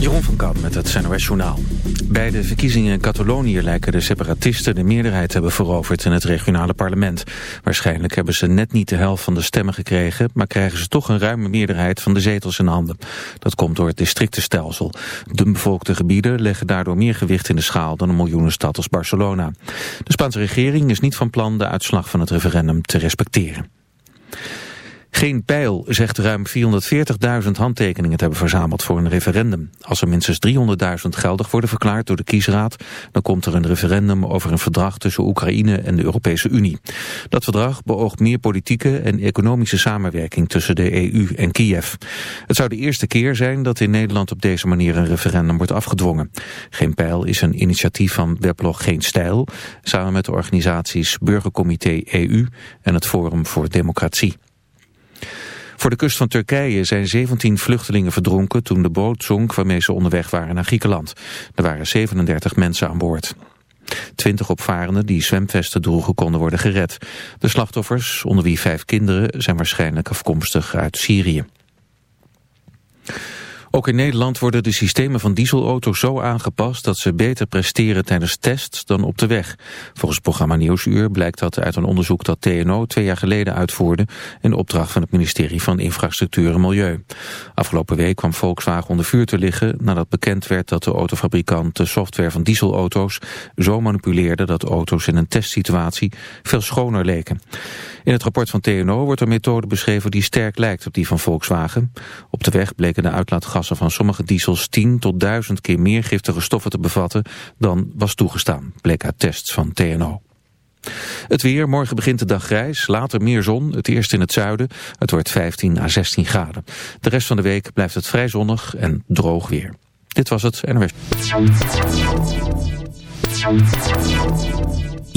Jeroen van Kamp met het NOS Journaal. Bij de verkiezingen in Catalonië lijken de separatisten de meerderheid te hebben veroverd in het regionale parlement. Waarschijnlijk hebben ze net niet de helft van de stemmen gekregen, maar krijgen ze toch een ruime meerderheid van de zetels in handen. Dat komt door het districtenstelsel. De bevolkte gebieden leggen daardoor meer gewicht in de schaal dan een miljoenenstad als Barcelona. De Spaanse regering is niet van plan de uitslag van het referendum te respecteren. Geen pijl zegt ruim 440.000 handtekeningen te hebben verzameld voor een referendum. Als er minstens 300.000 geldig worden verklaard door de kiesraad... dan komt er een referendum over een verdrag tussen Oekraïne en de Europese Unie. Dat verdrag beoogt meer politieke en economische samenwerking tussen de EU en Kiev. Het zou de eerste keer zijn dat in Nederland op deze manier een referendum wordt afgedwongen. Geen pijl is een initiatief van weblog Geen Stijl... samen met de organisaties Burgercomité EU en het Forum voor Democratie. Voor de kust van Turkije zijn 17 vluchtelingen verdronken toen de boot zonk waarmee ze onderweg waren naar Griekenland. Er waren 37 mensen aan boord. Twintig opvarenden die zwemvesten droegen konden worden gered. De slachtoffers, onder wie vijf kinderen, zijn waarschijnlijk afkomstig uit Syrië. Ook in Nederland worden de systemen van dieselauto's zo aangepast dat ze beter presteren tijdens tests dan op de weg. Volgens het programma Nieuwsuur blijkt dat uit een onderzoek dat TNO twee jaar geleden uitvoerde in opdracht van het ministerie van Infrastructuur en Milieu. Afgelopen week kwam Volkswagen onder vuur te liggen nadat bekend werd dat de autofabrikant de software van dieselauto's zo manipuleerde dat auto's in een testsituatie veel schoner leken. In het rapport van TNO wordt een methode beschreven die sterk lijkt op die van Volkswagen. Op de weg bleken de uitlaatgassen van sommige diesels 10 tot 1000 keer meer giftige stoffen te bevatten dan was toegestaan, bleek uit tests van TNO. Het weer, morgen begint de dag grijs, later meer zon, het eerst in het zuiden. Het wordt 15 à 16 graden. De rest van de week blijft het vrij zonnig en droog weer. Dit was het.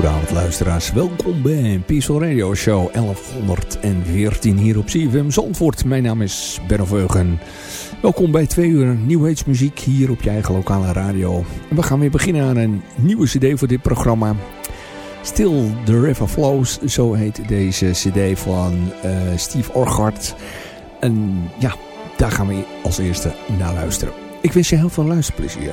Hele goede avond luisteraars. Welkom bij Peaceful Radio Show 1114 hier op CFM Zandvoort. Mijn naam is Benno Veugen. Welkom bij twee uur nieuwheidsmuziek hier op je eigen lokale radio. En we gaan weer beginnen aan een nieuwe cd voor dit programma. Still the River Flows, zo heet deze cd van uh, Steve Orgard. En ja, daar gaan we als eerste naar luisteren. Ik wens je heel veel luisterplezier.